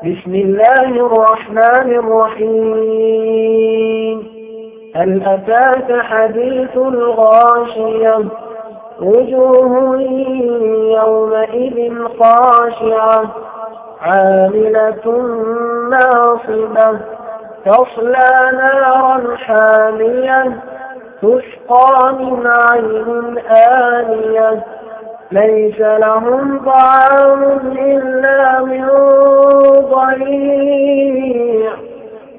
بسم الله الرحمن الرحيم. هل أتاك حديث الغاشية؟ وجوه يومئذ خاشعة. عاملة ناصبة. تصلى نارا حامية. تسقى من عين آنية. ليس لهم طعام إلا من